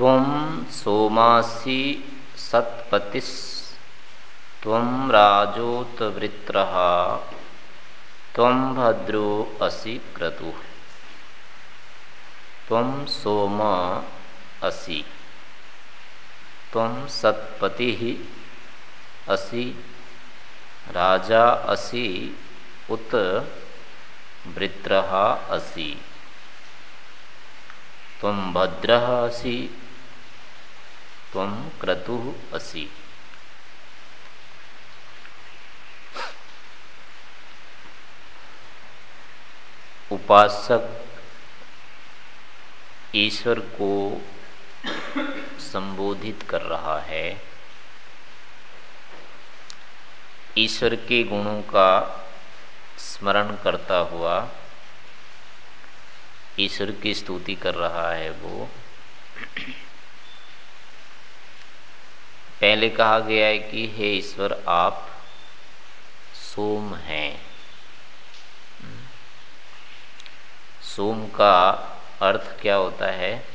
त्वं सोमासि सत्पतिस्, त्वं राजोतवृत्रः, त्वं भद्रो असि क्रतुः। त्वं सोम असि, त्वं सत्पतिः असि, राजा असि, उत वृत्रः असि। त्वं भद्रः असि त्वं क्रतुः असि। उपासक ईश्वर को संबोधित कर रहा है। ईश्वर के गुणों का स्मरण करता हुआ ईश्वर की स्तुति कर रहा है वो। पहले कहा गया है कि हे ईश्वर, आप सोम हैं। सोम का अर्थ क्या होता है?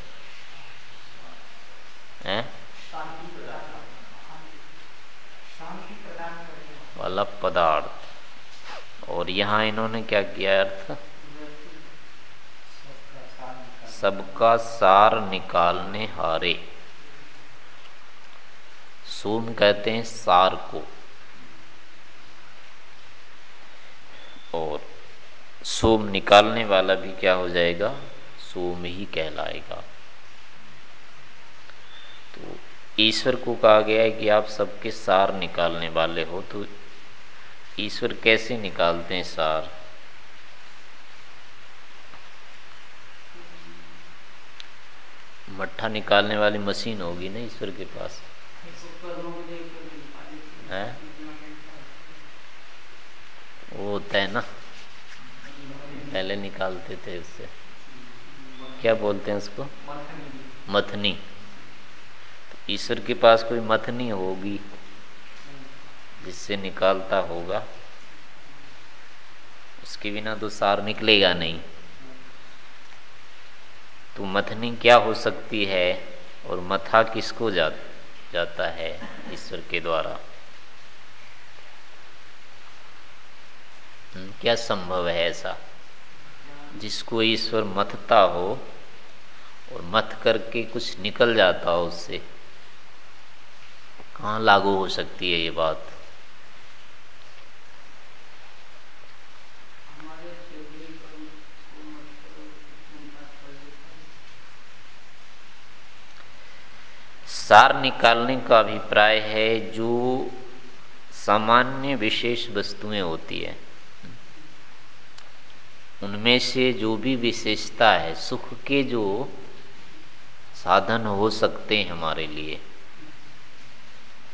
वाला पदार्थ। और यहाँ इन्होंने क्या किया अर्थ? सबका सार निकालने हारे। सोम कहते हैं सार को। और सोम निकालने वाला भी क्या हो जाएगा? सोम ही कहलाएगा। तो ईश्वर को कहा गया है कि आप सबके सार निकालने वाले हो तो ईश्वर कैसे निकालते हैं सार? मट्ठा निकालने वाली मशीन होगी ना ईश्वर के पास? है? वो होता है ना। पहले निकालते थे उससे। क्या बोलते हैं उसको? मथनी। तो ईश्वर के पास कोई मथनी होगी जिससे निकालता होगा। उसके बिना तो सार निकलेगा नहीं। तो मथनी क्या हो सकती है और मथा किसको जा, जाता है ईश्वर के द्वारा। हम्म, क्या संभव है ऐसा? जिसको ईश्वर मथता हो और मथ करके कुछ निकल जाता हो उससे कहा लागू हो सकती है ये बात? सार निकालने का अभिप्राय है जो सामान्य विशेष वस्तुएँ होती है। उनमें से जो भी विशेषता है, सुख के जो साधन हो सकते हैं हमारे लिए,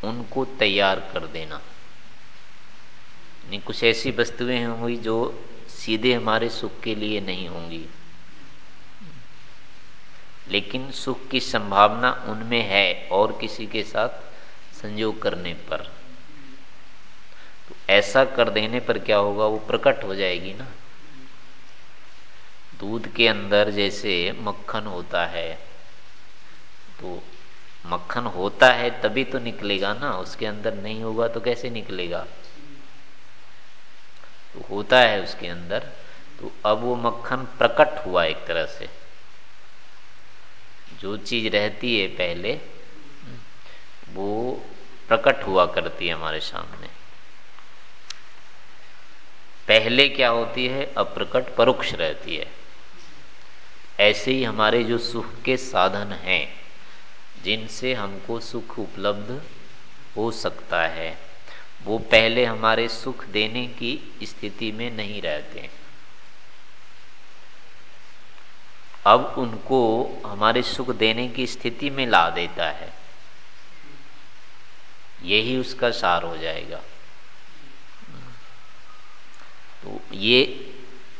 उनको तैयार कर देना। नहीं, कुछ ऐसी वस्तुएँ हुई जो सीधे हमारे सुख के लिए नहीं होंगी। लेकिन सुख की संभावना उनमें है और किसी के साथ संयोग करने पर। तो ऐसा कर देने पर क्या होगा? वो प्रकट हो जाएगी ना। दूध के अंदर जैसे मक्खन होता है तो मक्खन होता है तभी तो निकलेगा ना। उसके अंदर नहीं होगा तो कैसे निकलेगा? तो होता है उसके अंदर। तो अब वो मक्खन प्रकट हुआ एक तरह से। जो चीज़ रहती है पहले, वो प्रकट हुआ करती है हमारे सामने। पहले क्या होती है? अप्रकट परोक्ष रहती है। ऐसे ही हमारे जो सुख के साधन हैं, जिनसे हमको सुख उपलब्ध हो सकता है, वो पहले हमारे सुख देने की स्थिति में नहीं रहते। अब उनको हमारे सुख देने की स्थिति में ला देता है। यही उसका सार हो जाएगा। तो ये,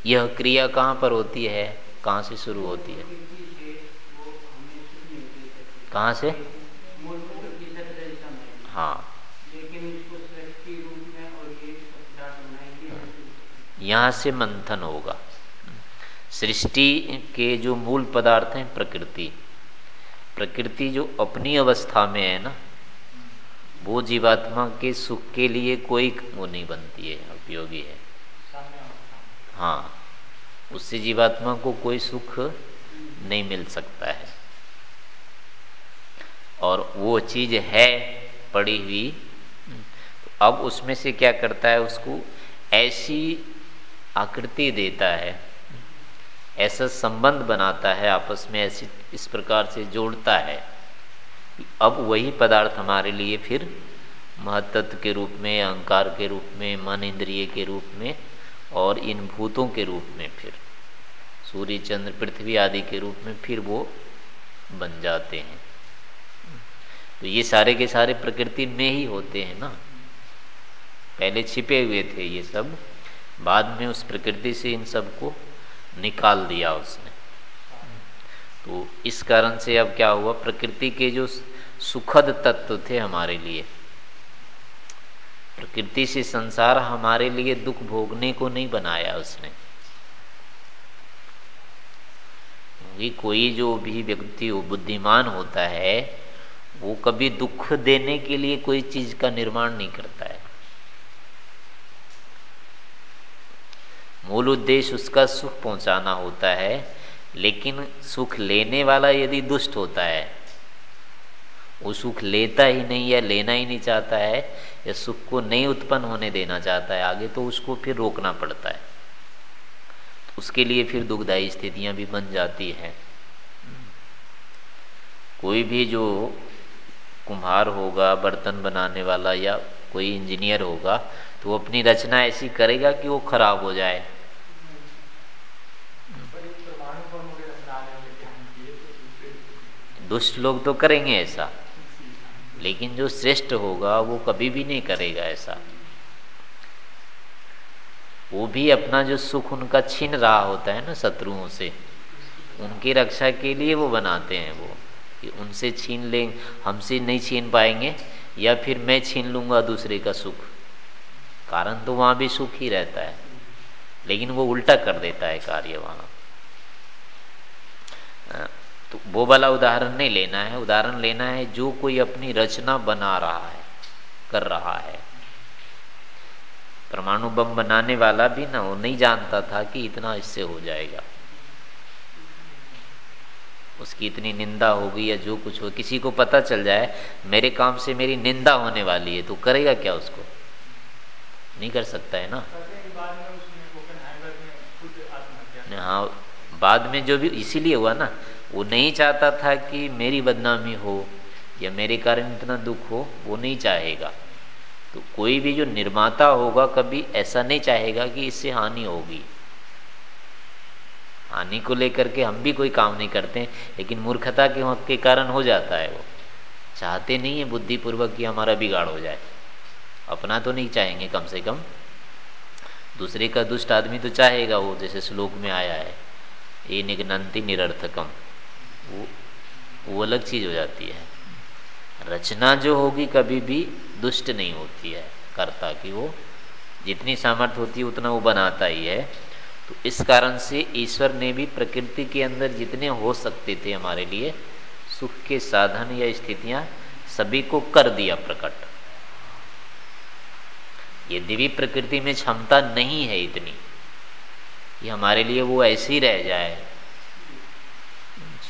यह क्रिया कहाँ पर होती है? कहाँ से शुरू होती है? कहाँ से? हाँ। यहाँ से मंथन होगा। सृष्टि के जो मूल पदार्थ हैं, प्रकृति। प्रकृति जो अपनी अवस्था में है ना, वो जीवात्मा के सुख के लिए कोई वो नहीं बनती है, उपयोगी है। हाँ उससे जीवात्मा को कोई सुख नहीं मिल सकता है। और वो चीज़ है, पड़ी हुई तो अब उसमें से क्या करता है, उसको ऐसी आकृति देता है ऐसा संबंध बनाता है, आपस में ऐसी इस प्रकार से जोड़ता है। अब वही पदार्थ हमारे लिए फिर महत्त्व के रूप में, अहंकार के रूप में, मन इंद्रिय के रूप में और इन भूतों के रूप में फिर, सूर्य, चंद्र, पृथ्वी आदि के रूप में फिर वो बन जाते हैं। तो ये सारे के सारे प्रकृति में ही होते हैं ना। पहले छिपे हुए थे ये सब, बाद में उस प्रकृति से इन सबको निकाल दिया उसने। तो इस कारण से अब क्या हुआ? प्रकृति के जो सुखद तत्व थे हमारे लिए। प्रकृति से संसार हमारे लिए दुख भोगने को नहीं बनाया उसने। क्योंकि कोई जो भी व्यक्ति बुद्धिमान होता है, वो कभी दुख देने के लिए कोई चीज़ का निर्माण नहीं करता है। मूल उद्देश्य उसका सुख पहुंचाना होता है, लेकिन सुख लेने वाला यदि दुष्ट होता है, वो सुख लेता ही नहीं या लेना ही नहीं चाहता है, या सुख को नहीं उत्पन्न होने देना चाहता है, आगे तो उसको फिर रोकना पड़ता है। तो उसके लिए फिर दुखदायी स्थितियाँ भी बन जाती हैं। कोई भी जो कुम्हार होगा, बर्तन बनाने वाला या कोई इंजीनियर होगा तो वो अपनी रचना ऐसी करेगा कि वो खराब हो जाए। दुष्ट लोग तो करेंगे ऐसा। लेकिन जो श्रेष्ठ होगा, वो कभी भी नहीं करेगा ऐसा। वो भी अपना जो सुख, उनका छीन रहा होता है ना शत्रुओं से। उनकी रक्षा के लिए वो बनाते हैं वो, कि उनसे छीन लें। हमसे नहीं छीन पाएँगे, या फिर मैं छीन लूँगा दूसरे का सुख। कारण तो वहाँ भी सुख ही रहता है। लेकिन वो उल्टा कर देता है कार्य वहाँ। तो वो वाला उदाहरण नहीं लेना है। उदाहरण लेना है, जो कोई अपनी रचना बना रहा है, कर रहा है। परमाणु बम बनाने वाला भी ना, वो नहीं जानता था कि इतना इससे हो जाएगा। उसकी इतनी निंदा होगी या जो कुछ हो, किसी को पता चल जाए, मेरे काम से मेरी निंदा होने वाली है तो करेगा क्या उसको? नहीं कर सकता है ना? हाँ बाद में जो भी, इसीलिए हुआ ना वो नहीं चाहता था कि मेरी बदनामी हो या मेरे कारण इतना दुख हो, वो नहीं चाहेगा। तो कोई भी जो निर्माता होगा कभी ऐसा नहीं चाहेगा कि इससे हानि होगी। हानि को लेकर के हम भी कोई काम नहीं करते, लेकिन मूर्खता के के कारण हो जाता है वो। चाहते नहीं है बुद्धिपूर्वक कि हमारा बिगाड़ हो जाए। अपना तो नहीं चाहेंगे कम से कम। दूसरे का दुष्ट आदमी तो चाहेगा वो, जैसे श्लोक में आया है ये निगनंती निरर्थकम। वो वो अलग चीज़ हो जाती है। रचना जो होगी कभी भी दुष्ट नहीं होती है। कर्ता की वो जितनी सामर्थ्य होती है, उतना वो बनाता ही है। तो इस कारण से ईश्वर ने भी प्रकृति के अंदर जितने हो सकते थे हमारे लिए, सुख के साधन या स्थितियाँ सभी को कर दिया प्रकट। यदि भी प्रकृति में क्षमता नहीं है इतनी। कि हमारे लिए वो ऐसी रह जाए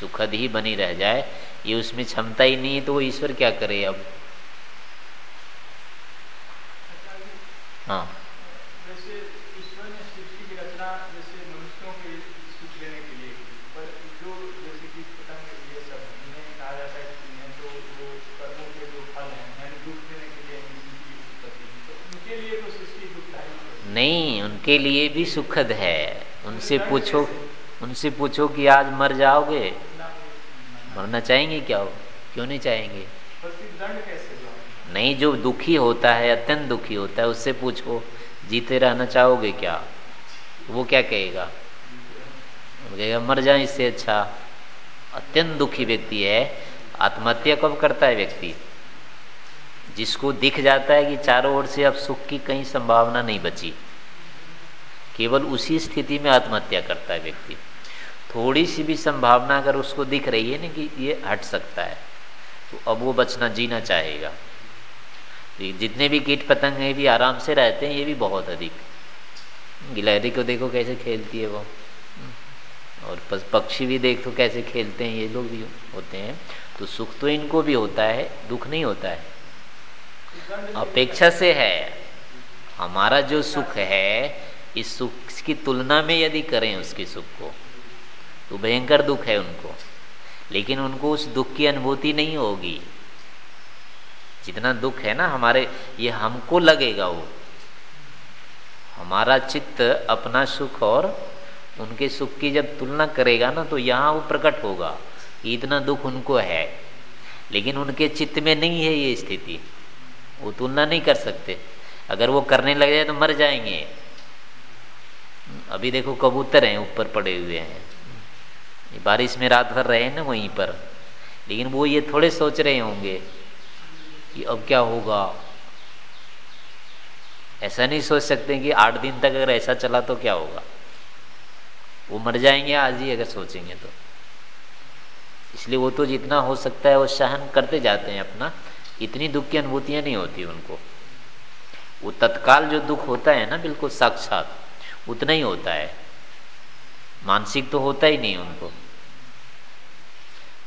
सुखद ही बनी रह जाए ये उसमें क्षमता ही नहीं है तो वो ईश्वर क्या करे अब? हाँ। नहीं उनके लिए भी सुखद है। उनसे पूछो उनसे पूछो कि आज मर जाओगे? मरना चाहेंगे क्या हो क्यों नहीं चाहेंगे? नहीं जो दुखी होता है अत्यंत दुखी होता है उससे पूछो जीते रहना चाहोगे क्या? वो क्या कहेगा? कहेगा मर जाए इससे अच्छा। अत्यंत दुखी व्यक्ति है आत्महत्या कब करता है व्यक्ति? जिसको दिख जाता है कि चारों ओर से अब सुख की कहीं संभावना नहीं बची। केवल उसी स्थिति में आत्महत्या करता है व्यक्ति। थोड़ी सी भी संभावना अगर उसको दिख रही है ना कि ये हट सकता है तो अब वो बचना जीना चाहेगा। जितने भी कीट पतंग हैं भी आराम से रहते हैं, ये भी बहुत अधिक। गिलहरी को देखो कैसे खेलती है वो। और पक्षी भी देख कैसे खेलते हैं, ये लोग भी होते हैं। तो सुख तो इनको भी होता है, दुख नहीं होता है। अपेक्षा से है। हमारा जो सुख है, इस सुख की तुलना में यदि करें उसके सुख को तो भयंकर दुख है उनको। लेकिन उनको उस दुख की अनुभूति नहीं होगी। जितना दुख है ना हमारे, ये हमको लगेगा वो। हमारा चित्त अपना सुख और उनके सुख की जब तुलना करेगा ना तो यहाँ वो प्रकट होगा कि इतना दुख उनको है। लेकिन उनके चित्त में नहीं है ये स्थिति। वो तुलना नहीं कर सकते। अगर वो करने लग जाए तो मर जाएँगे। अभी देखो कबूतर हैं, ऊपर पड़े हुए हैं। बारिश में रात भर रहे ना वहीं पर। लेकिन वो ये थोड़े सोच रहे होंगे कि अब क्या होगा। ऐसा नहीं सोच सकते कि आठ दिन तक अगर ऐसा चला तो क्या होगा। वो मर जाएँगे आज ही अगर सोचेंगे तो। इसलिए वो तो जितना हो सकता है वो सहन करते जाते हैं अपना। इतनी दुख की अनुभूतियाँ नहीं होती उनको। वो तत्काल जो दुख होता है ना बिल्कुल साक्षात, उतना ही होता है। मानसिक तो होता ही नहीं उनको।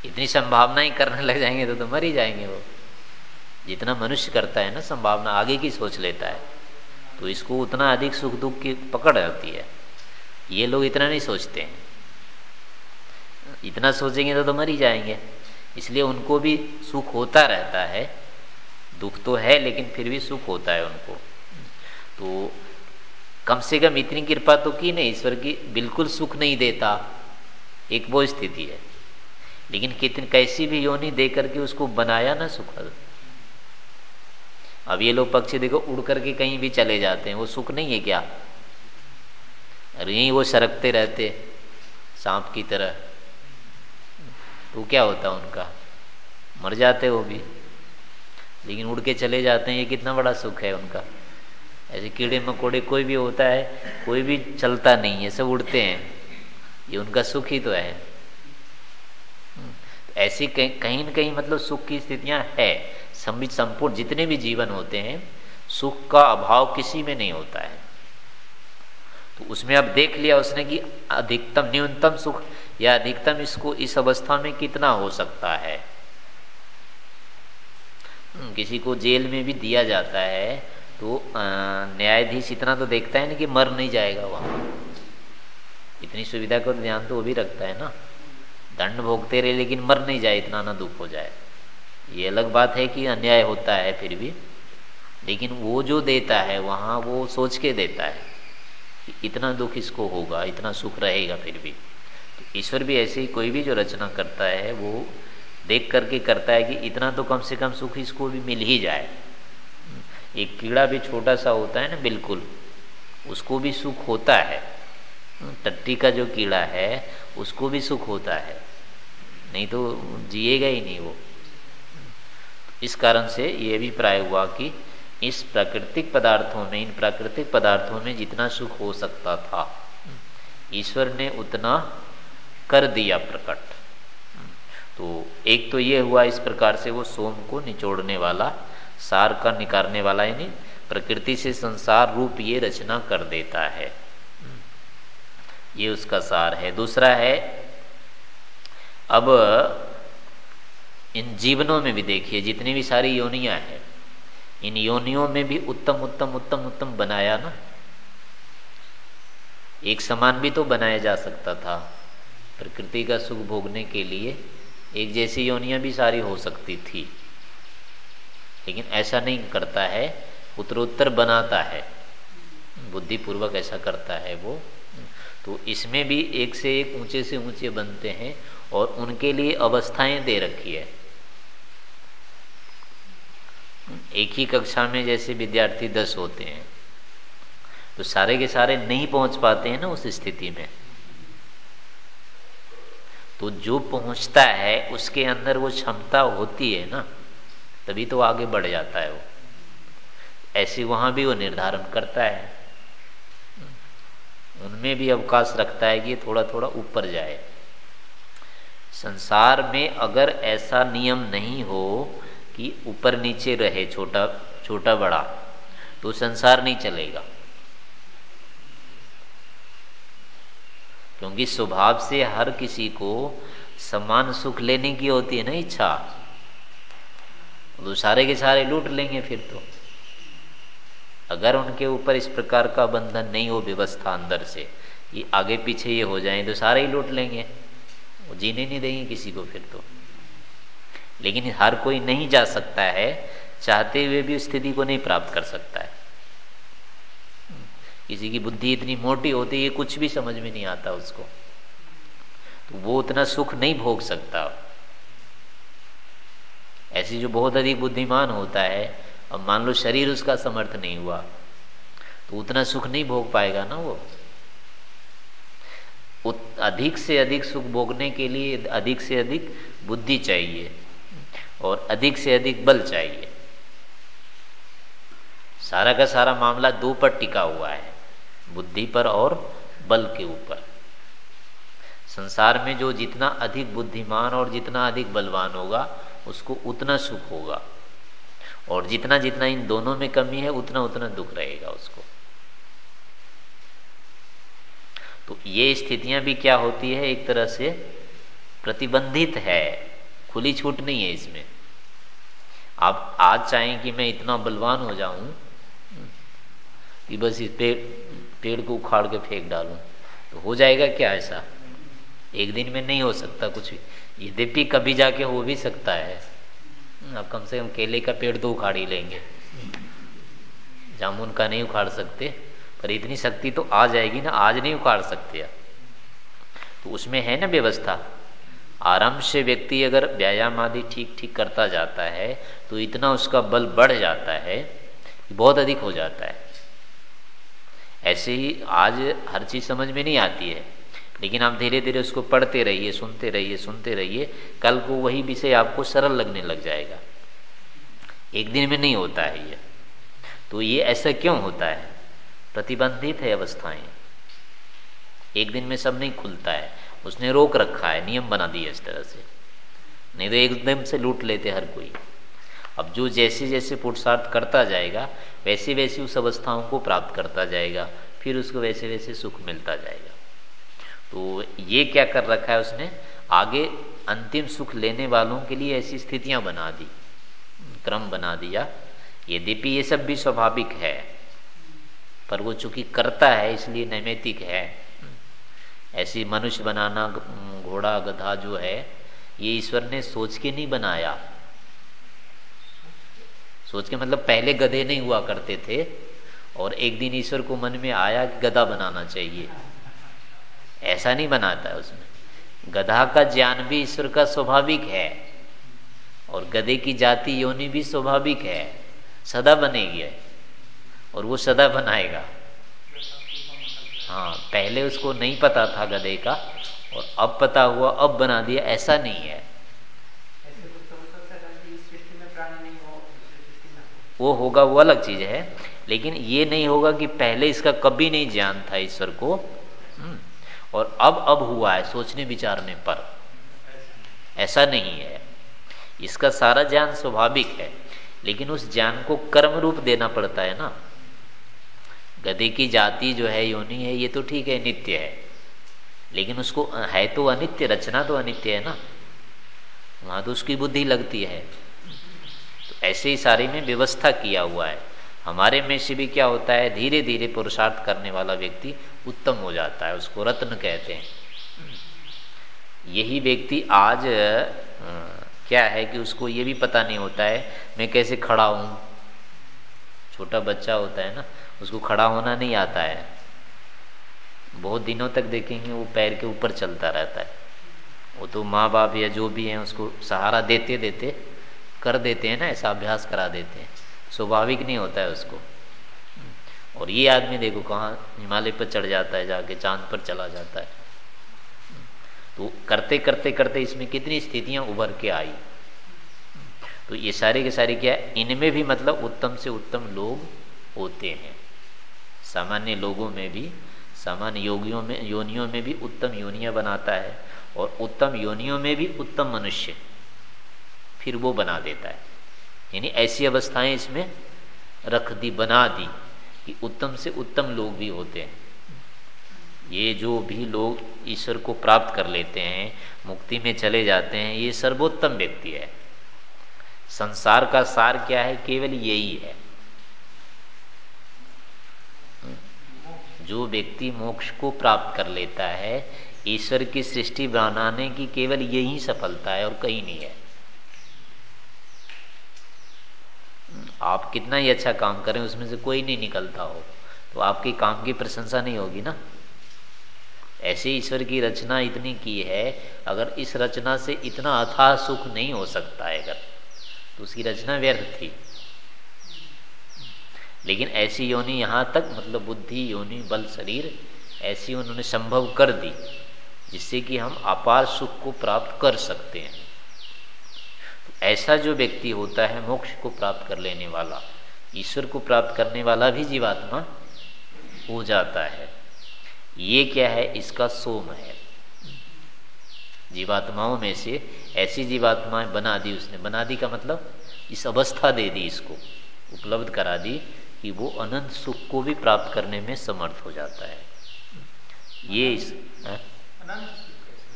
इतनी संभावनाएँ करने लग जाएँगे तो, तो मर ही जाएँगे वो। जितना मनुष्य करता है ना संभावना आगे की सोच लेता है तो इसको उतना अधिक सुख दुख की पकड़ रहती है। ये लोग इतना नहीं सोचते हैं। इतना सोचेंगे तो, तो मर ही जाएँगे। इसलिए उनको भी सुख होता रहता है। दुख तो है लेकिन फिर भी सुख होता है उनको। तो कम से कम इतनी कृपा तो की नहीं ईश्वर की बिल्कुल सुख नहीं देता। एक वो स्थिति है। लेकिन कितनी कैसी भी योनि दे करके उसको बनाया ना सुखद। अब ये लोग पक्षी देखो, उड़ करके कहीं भी चले जाते हैं, वो सुख नहीं है क्या? अरे यहीं वो सरकते रहते, सांप की तरह। तो क्या होता उनका? मर जाते वो भी। लेकिन उड़ के चले जाते हैं, ये कितना बड़ा सुख है उनका। ऐसे कीड़े मकोड़े कोई भी होता है, कोई भी चलता नहीं है, सब उड़ते हैं। ये उनका सुख ही तो है। ऐसी कहीं न कहीं मतलब सुख की स्थितियाँ है। समित संपूर्ण जितने भी जीवन होते हैं सुख का अभाव किसी में नहीं होता है। तो उसमें अब देख लिया उसने कि अधिकतम न्यूनतम सुख या अधिकतम इसको इस अवस्था में कितना हो सकता है। हम्म, किसी को जेल में भी दिया जाता है तो न्यायाधीश इतना तो देखता है ना कि मर नहीं जाएगा वहाँ। इतनी सुविधा को ध्यान तो वो भी रखता है ना। दंड भोगते रहे, लेकिन मर नहीं जाए, इतना ना दुख हो जाए। ये अलग बात है कि अन्याय होता है फिर भी, लेकिन वो जो देता है, वहाँ वो सोच के देता है कि इतना दुख इसको होगा, इतना सुख रहेगा फिर भी। तो ईश्वर भी ऐसे ही, कोई भी जो रचना करता है, वो देख करके करता है कि इतना तो कम से कम सुख इसको भी मिल ही जाए। एक कीड़ा भी छोटा सा होता है ना, बिल्कुल, उसको भी सुख होता है। टट्टी का जो कीड़ा है उसको भी सुख होता है। नहीं तो जिएगा ही नहीं वो। इस कारण से ये भी प्राय हुआ कि इस प्राकृतिक पदार्थों में, इन प्राकृतिक पदार्थों में जितना सुख हो सकता था, ईश्वर ने उतना कर दिया प्रकट। तो एक तो ये हुआ इस प्रकार से वो सोम को निचोड़ने वाला, सार का निकारने वाला, यानी प्रकृति से संसार रूप ये रचना कर देता है। ये उसका सार है। दूसरा है, अब इन जीवनों में भी देखिए, जितनी भी सारी योनियाँ हैं, इन योनियों में भी उत्तम उत्तम उत्तम उत्तम बनाया ना? एक समान भी तो बनाया जा सकता था, प्रकृति का सुख भोगने के लिए एक जैसी योनियाँ भी सारी हो सकती थी। लेकिन ऐसा नहीं करता है, उत्तरोत्तर बनाता है। बुद्धिपूर्वक ऐसा करता है वो। तो इसमें भी एक से एक ऊँचे से ऊँचे बनते हैं और उनके लिए अवस्थाएँ दे रखी है। एक ही कक्षा में जैसे विद्यार्थी दस होते हैं तो सारे के सारे नहीं पहुँच पाते हैं ना उस स्थिति में। तो जो पहुँचता है, उसके अंदर वो क्षमता होती है ना, तभी तो आगे बढ़ जाता है वो। ऐसे वहाँ भी वो निर्धारण करता है। उनमें भी अवकाश रखता है कि थोड़ा थोड़ा ऊपर जाए। संसार में अगर ऐसा नियम नहीं हो कि ऊपर नीचे रहे छोटा छोटा बड़ा तो संसार नहीं चलेगा। क्योंकि स्वभाव से हर किसी को समान सुख लेने की होती है ना इच्छा। तो सारे के सारे लूट लेंगे फिर तो। अगर उनके ऊपर इस प्रकार का बंधन नहीं हो व्यवस्था अंदर से, ये आगे पीछे ये हो जाए तो सारे ही लूट लेंगे। वो जीने नहीं देंगे किसी को फिर तो। लेकिन हर कोई नहीं जा सकता है, चाहते हुए भी स्थिति को नहीं प्राप्त कर सकता है। किसी की बुद्धि इतनी मोटी होती है कुछ भी समझ में नहीं आता उसको। तो वो उतना सुख नहीं भोग सकता। ऐसी जो बहुत अधिक बुद्धिमान होता है अब मान लो शरीर उसका समर्थ नहीं हुआ तो उतना सुख नहीं भोग पाएगा ना वो। अधिक से अधिक सुख भोगने के लिए अधिक से अधिक बुद्धि चाहिए और अधिक से अधिक बल चाहिए। सारा का सारा मामला दो पर टिका हुआ है, बुद्धि पर और बल के ऊपर। संसार में जो जितना अधिक बुद्धिमान और जितना अधिक बलवान होगा, उसको उतना सुख होगा। और जितना जितना इन दोनों में कमी है, उतना उतना दुख रहेगा उसको। तो ये स्थितियाँ भी क्या होती है, एक तरह से प्रतिबंधित है, खुली छूट नहीं है इसमें। आप आज चाहें कि मैं इतना बलवान हो जाऊँ, कि बस इस पेड़ पेड़ को उखाड़ के फेंक डालूं तो हो जाएगा क्या ऐसा? एक दिन में नहीं हो सकता कुछ यद्यपि कभी जाके हो भी सकता है। अब कम से कम केले का पेड़ तो उखाड़ ही लेंगे। जामुन का नहीं उखाड़ सकते, पर इतनी शक्ति तो आ जाएगी ना, आज नहीं उखाड़ सकते आप। तो उसमें है ना व्यवस्था। आराम से व्यक्ति अगर व्यायाम आदि ठीक ठीक करता जाता है तो इतना उसका बल बढ़ जाता है, बहुत अधिक हो जाता है। ऐसे ही आज हर चीज़ समझ में नहीं आती है। लेकिन आप धीरे धीरे उसको पढ़ते रहिए, सुनते रहिए सुनते रहिए, कल को वही विषय आपको सरल लगने लग जाएगा। एक दिन में नहीं होता है ये। तो ये ऐसा क्यों होता है? प्रतिबंधित है अवस्थाएँ। एक दिन में सब नहीं खुलता है। उसने रोक रखा है, नियम बना दिया इस तरह से। नहीं तो एकदम से लूट लेते हर कोई। अब जो जैसे जैसे पुरुषार्थ करता जाएगा, वैसे वैसे उस अवस्थाओं को प्राप्त करता जाएगा, फिर उसको वैसे वैसे सुख मिलता जाएगा। तो ये क्या कर रखा है उसने? आगे अंतिम सुख लेने वालों के लिए ऐसी स्थितियाँ बना दी, क्रम बना दिया। यद्यपि ये सब भी स्वाभाविक है, पर वो चूँकि करता है, इसलिए नैमितिक है। ऐसी मनुष्य बनाना, घोड़ा, गधा जो है, ये ईश्वर ने सोच के नहीं बनाया। सोच के मतलब पहले गधे नहीं हुआ करते थे, और एक दिन ईश्वर को मन में आया कि गधा बनाना चाहिए। ऐसा नहीं बनाता है उसमें गधा का ज्ञान भी ईश्वर का स्वाभाविक है और गधे की जाति योनि भी स्वाभाविक है, सदा बनेगी और वो सदा बनाएगा। हाँ पहले उसको नहीं पता था गधे का और अब पता हुआ, अब बना दिया, ऐसा नहीं है। वो होगा, वो अलग चीज़ है, लेकिन ये नहीं होगा कि पहले इसका कभी नहीं ज्ञान था ईश्वर को। और अब अब हुआ है सोचने विचारने पर। ऐसा नहीं है। इसका सारा ज्ञान स्वाभाविक है, लेकिन उस ज्ञान को कर्म रूप देना पड़ता है ना। गधे की जाति जो है, योनि है, ये तो ठीक है, नित्य है। लेकिन उसको है तो अनित्य, रचना तो अनित्य है ना। वहाँ तो उसकी बुद्धि लगती है। तो ऐसे ही सारे में व्यवस्था किया हुआ है। हमारे में से भी क्या होता है? धीरे धीरे पुरुषार्थ करने वाला व्यक्ति उत्तम हो जाता है, उसको रत्न कहते हैं। यही व्यक्ति आज क्या है कि उसको ये भी पता नहीं होता है, मैं कैसे खड़ा हूँ? छोटा बच्चा होता है ना, उसको खड़ा होना नहीं आता है। बहुत दिनों तक देखेंगे वो पैर के ऊपर चलता रहता है। वो तो माँ बाप या जो भी हैं, उसको सहारा देते देते कर देते हैं ना, ऐसा अभ्यास करा देते हैं। स्वाभाविक नहीं होता है उसको। और ये आदमी देखो कहाँ हिमालय पर चढ़ जाता है, जाके चाँद पर चला जाता है। तो करते करते करते इसमें कितनी स्थितियाँ उभर के आई। तो ये सारे के सारे क्या, इनमें भी मतलब उत्तम से उत्तम लोग होते हैं। सामान्य लोगों में भी, सामान्य योगियों में, योनियों में भी उत्तम योनिया बनाता है। और उत्तम योनियों में भी उत्तम मनुष्य फिर वो बना देता है। यानी ऐसी अवस्थाएँ इसमें रख दी, बना दी कि उत्तम से उत्तम लोग भी होते हैं। ये जो भी लोग ईश्वर को प्राप्त कर लेते हैं, मुक्ति में चले जाते हैं, ये सर्वोत्तम व्यक्ति है। संसार का सार क्या है? केवल यही है। जो व्यक्ति मोक्ष को प्राप्त कर लेता है, ईश्वर की सृष्टि बनाने की केवल यही सफलता है और कहीं नहीं है। आप कितना ही अच्छा काम करें, उसमें से कोई नहीं निकलता हो। तो आपके काम की प्रशंसा नहीं होगी ना। ऐसे ईश्वर की रचना इतनी की है, अगर इस रचना से इतना अथाह सुख नहीं हो सकता है अगर तो उसकी रचना व्यर्थ थी। लेकिन ऐसी योनि यहाँ तक मतलब बुद्धि, योनि, बल, शरीर, ऐसी उन्होंने संभव कर दी, जिससे कि हम अपार सुख को प्राप्त कर सकते हैं। ऐसा जो व्यक्ति होता है मोक्ष को प्राप्त कर लेने वाला ईश्वर को प्राप्त करने वाला भी जीवात्मा हो जाता है। ये क्या है? इसका सोम है। जीवात्माओं में से ऐसी जीवात्माएँ बना दी उसने। बना दी का मतलब? इस अवस्था दे दी इसको उपलब्ध करा दी कि वो अनंत सुख को भी प्राप्त करने में समर्थ हो जाता है। ये इस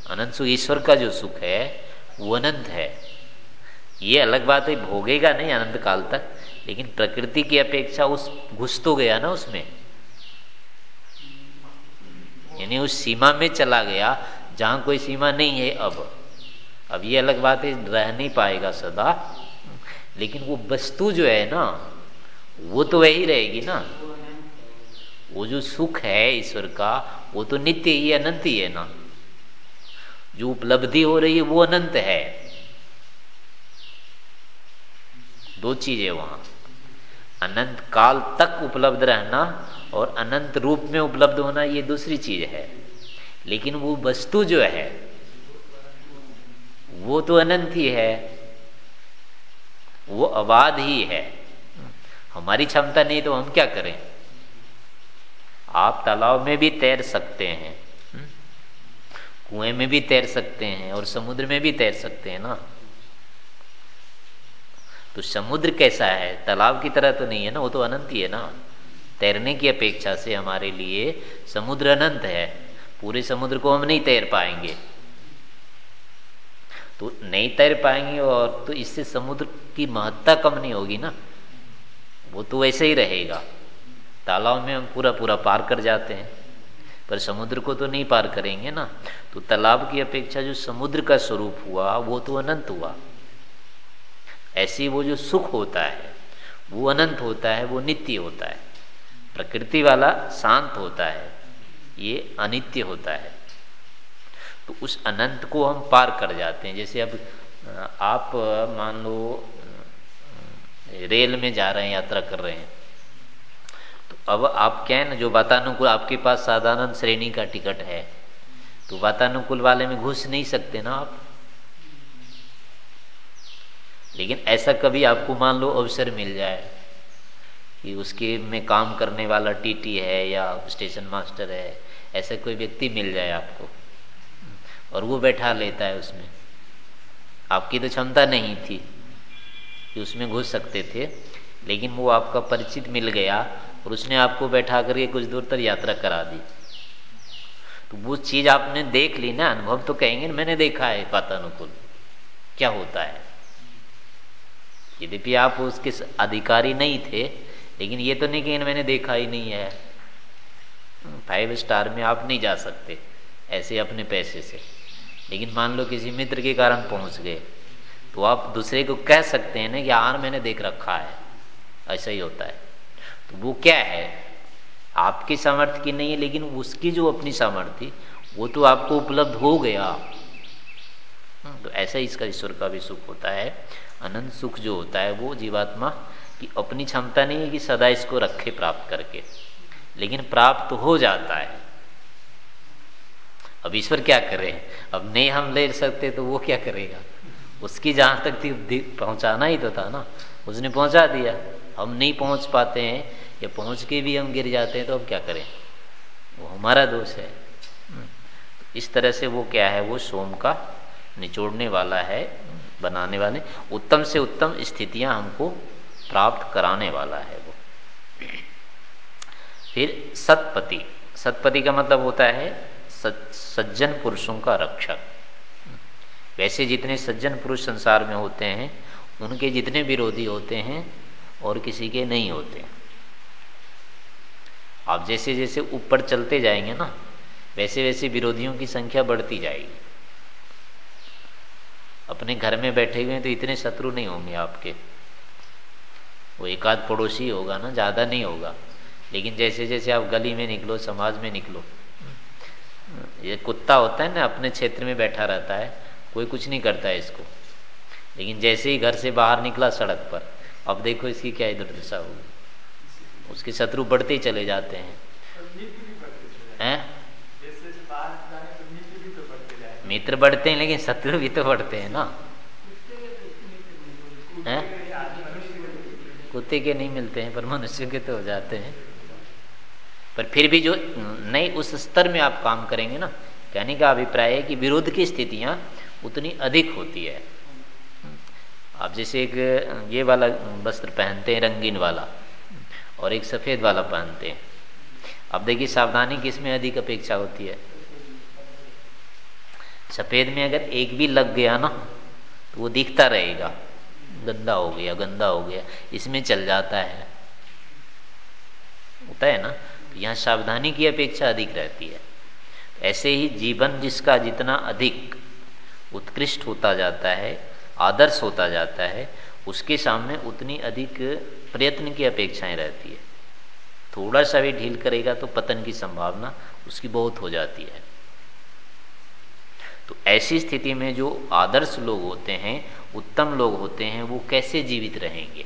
अनंत सुख ईश्वर का जो सुख है वो अनंत है। ये अलग बात है, भोगेगा नहीं अनंत काल तक, लेकिन प्रकृति की अपेक्षा उस घुस तो गया ना उसमें। यानी उस सीमा में चला गया, जहाँ कोई सीमा नहीं है अब। अब ये अलग बात है, रह नहीं पाएगा सदा। लेकिन वो वस्तु जो है ना, वो तो वही रहेगी ना। वो जो सुख है ईश्वर का, वो तो नित्य ही अनंत ही है ना। जो उपलब्धि हो रही है, वो अनंत है। दो चीज़ें वहाँ। अनंत काल तक उपलब्ध रहना और अनंत रूप में उपलब्ध होना ये दूसरी चीज़ है। लेकिन वो वस्तु जो है, वो तो अनंत ही है, वो अबाध ही है। हमारी क्षमता नहीं तो हम क्या करें? आप तालाब में भी तैर सकते हैं, कुएँ में भी तैर सकते हैं और समुद्र में भी तैर सकते हैं ना। तो समुद्र कैसा है? तालाब की तरह तो नहीं है ना, वो तो अनंत ही है ना। तैरने की अपेक्षा से हमारे लिए समुद्र अनंत है। पूरे समुद्र को हम नहीं तैर पाएँगे। तो नहीं तैर पाएँगे और तो इससे समुद्र की महत्ता कम नहीं होगी ना। वो तो वैसे ही रहेगा। तालाब में हम पूरा पूरा पार कर जाते हैं, पर समुद्र को तो नहीं पार करेंगे ना। तो तालाब की अपेक्षा जो समुद्र का स्वरूप हुआ, वो तो अनंत हुआ। ऐसी वो जो सुख होता है, वो अनंत होता है, वो नित्य होता है। प्रकृति वाला शांत होता है, ये अनित्य होता है। तो उस अनंत को हम पार कर जाते हैं। जैसे अब, आप मान लो, रेल में जा रहे हैं, यात्रा कर रहे हैं। तो अब आप क्या है ना, जो वातानुकूल, आपके पास साधारण श्रेणी का टिकट है तो वातानुकूल वाले में घुस नहीं सकते ना आप। लेकिन ऐसा कभी आपको मान लो अवसर मिल जाए कि उसके में काम करने वाला टीटी है या स्टेशन मास्टर है, ऐसा कोई व्यक्ति मिल जाए आपको और वो बैठा लेता है उसमें। आपकी तो क्षमता नहीं थी कि उसमें घुस सकते थे, लेकिन वो आपका परिचित मिल गया और उसने आपको बैठा करके कुछ दूर तक यात्रा करा दी। तो वो चीज़ आपने देख ली ना, अनुभव तो कहेंगे, मैंने देखा है पातानुकूल क्या होता है? यद्यपि आप उसके अधिकारी नहीं थे, लेकिन ये तो नहीं कि मैंने देखा ही नहीं है। फाइव स्टार में आप नहीं जा सकते, ऐसे अपने पैसे से। लेकिन मान लो किसी मित्र के कारण पहुँच गए तो आप दूसरे को कह सकते हैं ना कि आर मैंने देख रखा है, ऐसा ही होता है। तो वो क्या है? आपकी सामर्थ्य की नहीं है, लेकिन उसकी जो अपनी सामर्थ्य वो तो आपको उपलब्ध हो गया। तो ऐसा ही इसका ईश्वर का भी सुख होता है। अनंत सुख जो होता है वो जीवात्मा की अपनी क्षमता नहीं है कि सदा इसको रखे प्राप्त करके। लेकिन प्राप्त हो जाता है। अब ईश्वर क्या करे? अब नहीं हम ले सकते तो वो क्या करेगा? उसकी जहाँ तक थी पहुंचाना ही तो था ना। उसने पहुँचा दिया। हम नहीं पहुँच पाते हैं। या पहुँच के भी हम गिर जाते हैं तो अब क्या करें? वो हमारा दोष है। इस तरह से वो क्या है? वो सोम का निचोड़ने वाला है। बनाने वाले, उत्तम से उत्तम स्थितियाँ हमको प्राप्त कराने वाला है वो। फिर सतपति। सतपति का मतलब होता है सज्जन पुरुषों का रक्षक। वैसे जितने सज्जन पुरुष संसार में होते हैं, उनके जितने विरोधी होते हैं और किसी के नहीं होते। आप जैसे जैसे ऊपर चलते जाएँगे ना वैसे वैसे विरोधियों की संख्या बढ़ती जाएगी। अपने घर में बैठे हुए हैं तो इतने शत्रु नहीं होंगे आपके। वो एक आध पड़ोसी होगा ना, ज़्यादा नहीं होगा। लेकिन जैसे जैसे आप गली में निकलो, समाज में निकलो, ये कुत्ता होता है ना, अपने क्षेत्र में बैठा रहता है, कोई कुछ नहीं करता है इसको। लेकिन जैसे ही घर से बाहर निकला सड़क पर, अब देखो इसकी क्या इधर दिशा होगी। उसके शत्रु बढ़ते चले जाते हैं। हैं? मित्र बढ़ते हैं, लेकिन शत्रु भी तो बढ़ते हैं ना। हैं? कुत्ते के नहीं मिलते हैं, पर मनुष्य के तो हो जाते हैं। पर फिर भी जो नई उस स्तर में आप काम करेंगे ना, कहने का अभिप्राय है कि विरोध की स्थितियाँ उतनी अधिक होती है। आप जैसे एक ये वाला वस्त्र पहनते हैं, रंगीन वाला, और एक सफ़ेद वाला पहनते हैं। अब देखिए, सावधानी किसमें अधिक अपेक्षा होती है? सफ़ेद में अगर एक भी लग गया ना तो वो दिखता रहेगा। गंदा हो गया, गंदा हो गया, इसमें चल जाता है। होता है ना? तो यहाँ सावधानी की अपेक्षा अधिक रहती है। ऐसे ही जीवन जिसका जितना अधिक उत्कृष्ट होता जाता है, आदर्श होता जाता है, उसके सामने उतनी अधिक प्रयत्न की अपेक्षाएँ रहती है। थोड़ा सा भी ढील करेगा तो पतन की संभावना उसकी बहुत हो जाती है। तो ऐसी स्थिति में जो आदर्श लोग होते हैं, उत्तम लोग होते हैं, वो कैसे जीवित रहेंगे?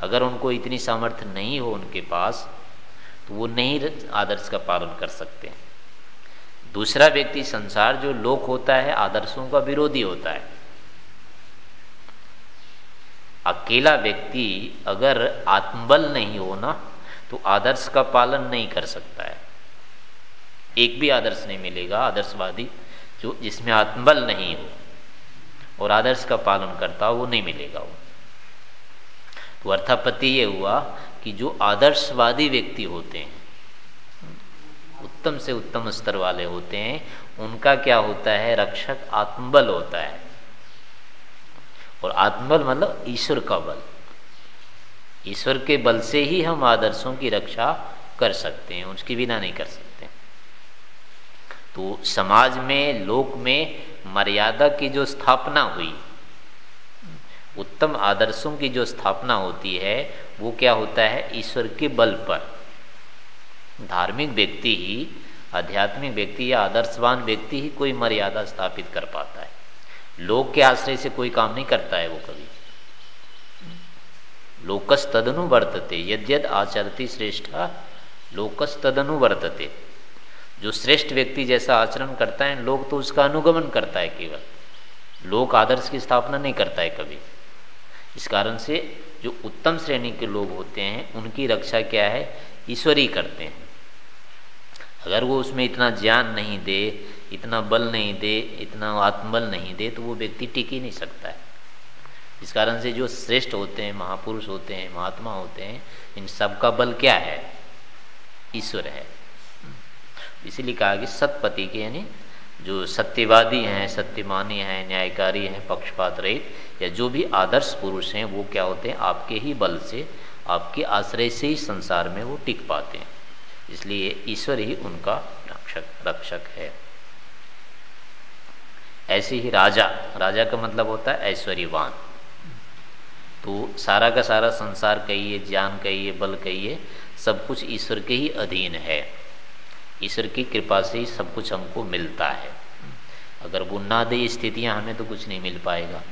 अगर उनको इतनी सामर्थ्य नहीं हो उनके पास तो वो नहीं आदर्श का पालन कर सकते। दूसरा व्यक्ति संसार जो लोक होता है, आदर्शों का विरोधी होता है। अकेला व्यक्ति अगर आत्मबल नहीं हो ना तो आदर्श का पालन नहीं कर सकता है। एक भी आदर्श नहीं मिलेगा, आदर्शवादी जो जिसमें आत्मबल नहीं हो और आदर्श का पालन करता हो, वो नहीं मिलेगा वो तो अर्थापत्ति ये हुआ कि जो आदर्शवादी व्यक्ति होते हैं, उत्तम से उत्तम स्तर वाले होते हैं, उनका क्या होता है? रक्षक आत्मबल होता है। और आत्मबल मतलब ईश्वर का बल। ईश्वर के बल से ही हम आदर्शों की रक्षा कर सकते हैं, उसके बिना नहीं कर सकते। तो समाज में, लोक में मर्यादा की जो स्थापना हुई, उत्तम आदर्शों की जो स्थापना होती है, वो क्या होता है? ईश्वर के बल पर। धार्मिक व्यक्ति ही, आध्यात्मिक व्यक्ति या आदर्शवान व्यक्ति ही कोई मर्यादा स्थापित कर पाता है। लोक के आश्रय से कोई काम नहीं करता है वो कभी। लोकस तदनु वर्तते, यद्यद आचरती श्रेष्ठा लोकस तदनु वर्तते। जो श्रेष्ठ व्यक्ति जैसा आचरण करता है, लोग तो उसका अनुगमन करता है केवल। लोक आदर्श की स्थापना नहीं करता है कभी। इस कारण से जो उत्तम श्रेणी के लोग होते हैं, उनकी रक्षा क्या है? ईश्वरी करते हैं। अगर वो उसमें इतना ज्ञान नहीं दे, इतना बल नहीं दे, इतना आत्मबल नहीं दे तो वो व्यक्ति टिक ही नहीं सकता है। इस कारण से जो श्रेष्ठ होते हैं, महापुरुष होते हैं, महात्मा होते हैं, इन सबका बल क्या है? ईश्वर है। इसीलिए कहा कि सतपति के, यानी जो सत्यवादी हैं, सत्यमानी हैं, न्यायकारी हैं, पक्षपात रहित, या जो भी आदर्श पुरुष हैं, वो क्या होते हैं? आपके ही बल से, आपके आश्रय से ही संसार में वो टिक पाते हैं। इसलिए ईश्वर ही उनका रक्षक रक्षक है। ऐसे ही राजा राजा का मतलब होता है ऐश्वर्यवान। तो सारा का सारा संसार कहिए, ज्ञान कहिए, बल कहिए, सब कुछ ईश्वर के ही अधीन है। ईश्वर की कृपा से ही सब कुछ हमको मिलता है। अगर वो ना दे स्थितियाँ हमें तो कुछ नहीं मिल पाएगा।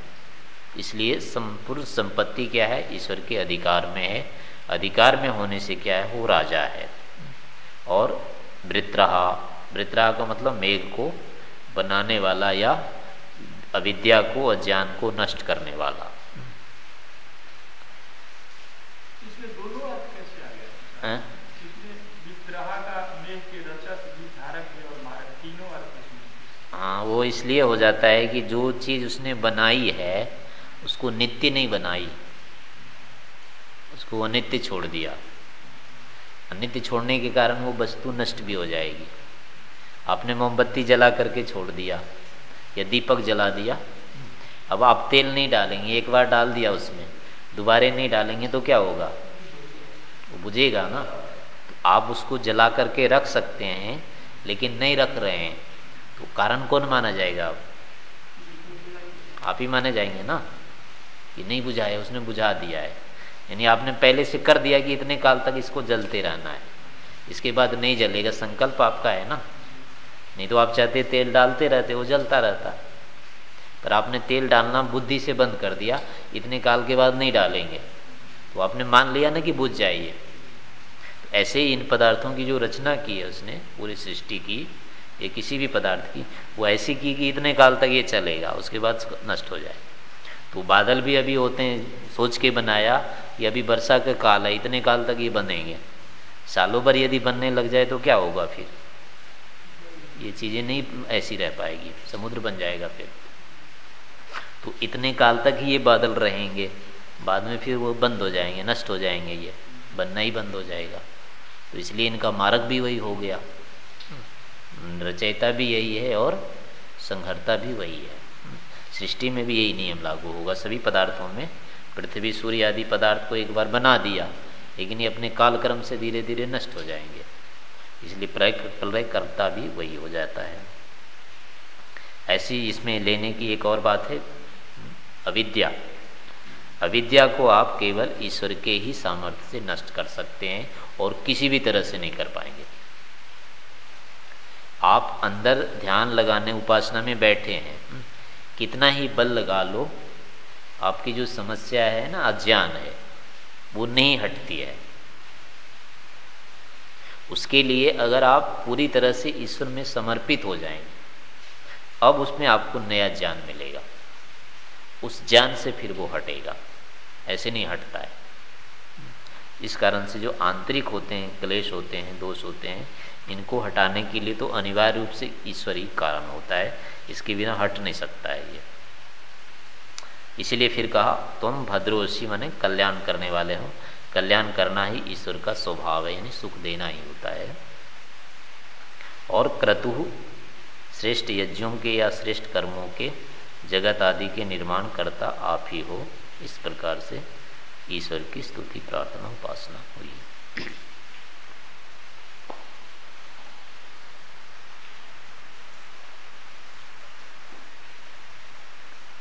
इसलिए संपूर्ण संपत्ति क्या है? ईश्वर के अधिकार में है। अधिकार में होने से क्या है? वो राजा है। और वृत्रहा वृत्रहा का मतलब मेघ को बनाने वाला या अविद्या को अज्ञान को नष्ट करने वाला। इसमें दोनों अर्थ कैसे आ गया है? इसमें विद्रहा का मेघ के हाँ वो इसलिए हो जाता है कि जो चीज़ उसने बनाई है, उसको नित्य नहीं बनाई। उसको अनित्य छोड़ दिया। अनित्य छोड़ने के कारण वो वस्तु नष्ट भी हो जाएगी। आपने मोमबत्ती जला करके छोड़ दिया, या दीपक जला दिया। अब आप तेल नहीं डालेंगे, एक बार डाल दिया उसमें, दोबारे नहीं डालेंगे तो क्या होगा? वो बुझेगा ना। तो आप उसको जला करके रख सकते हैं, लेकिन नहीं रख रहे हैं। तो कारण कौन माना जाएगा अब? आप ही माने जाएँगे ना? कि नहीं बुझाया उसने बुझा दिया है। यानी आपने पहले से कर दिया कि इतने काल तक इसको जलते रहना है। इसके बाद नहीं जलेगा, संकल्प आपका है ना? नहीं तो आप चाहते तेल डालते रहते, वो जलता रहता। पर आपने तेल डालना बुद्धि से बंद कर दिया, इतने काल के बाद नहीं डालेंगे। तो आपने मान लिया ना कि बुझ जाइए। ऐसे ही इन पदार्थों की जो रचना की है उसने, पूरी सृष्टि की ये किसी भी पदार्थ की, वो ऐसी की कि इतने काल तक ये चलेगा, उसके बाद नष्ट हो जाए। तो बादल भी अभी होते हैं, सोच के बनाया कि अभी वर्षा का काल है, इतने काल तक ये बनेंगे। सालों भर यदि बनने लग जाए तो क्या होगा फिर? ये चीज़ें नहीं ऐसी रह पाएगी, समुद्र बन जाएगा फिर। तो इतने काल तक ही ये बादल रहेंगे, बाद में फिर वो बंद हो जाएँगे, नष्ट हो जाएँगे ये, बनना ही बंद हो जाएगा। तो इसलिए इनका मार्ग भी वही हो गया। रचयिता भी यही है और संघरता भी वही है। सृष्टि में भी यही नियम लागू होगा। सभी पदार्थों में पृथ्वी, सूर्य आदि पदार्थ को एक बार बना दिया, लेकिन ये अपने कालक्रम से धीरे धीरे नष्ट हो जाएँगे। इसलिए प्रलय प्रलयकर्ता भी वही हो जाता है। ऐसी इसमें लेने की एक और बात है, अविद्या। अविद्या को आप केवल ईश्वर के ही सामर्थ्य से नष्ट कर सकते हैं और किसी भी तरह से नहीं कर पाएँगे। आप अंदर ध्यान लगाने, उपासना में बैठे हैं कितना ही बल लगा लो, आपकी जो समस्या है ना, अज्ञान है, वो नहीं हटती है। उसके लिए अगर आप पूरी तरह से ईश्वर में समर्पित हो जाएँगे, अब उसमें आपको नया ज्ञान मिलेगा। उस ज्ञान से फिर वो हटेगा, ऐसे नहीं हटता है। इस कारण से जो आंतरिक होते हैं, क्लेश होते हैं, दोष होते हैं इनको हटाने के लिए तो अनिवार्य रूप से ईश्वरी कारण होता है, इसके बिना हट नहीं सकता है ये। इसीलिए फिर कहा, तुम भद्रोशी माने कल्याण करने वाले हो। कल्याण करना ही ईश्वर का स्वभाव है, यानी सुख देना ही होता है। और क्रतु श्रेष्ठ यज्ञों के या श्रेष्ठ कर्मों के जगत आदि के निर्माण करता आप ही हो। इस प्रकार से ईश्वर की स्तुति, प्रार्थना, उपासना हुई।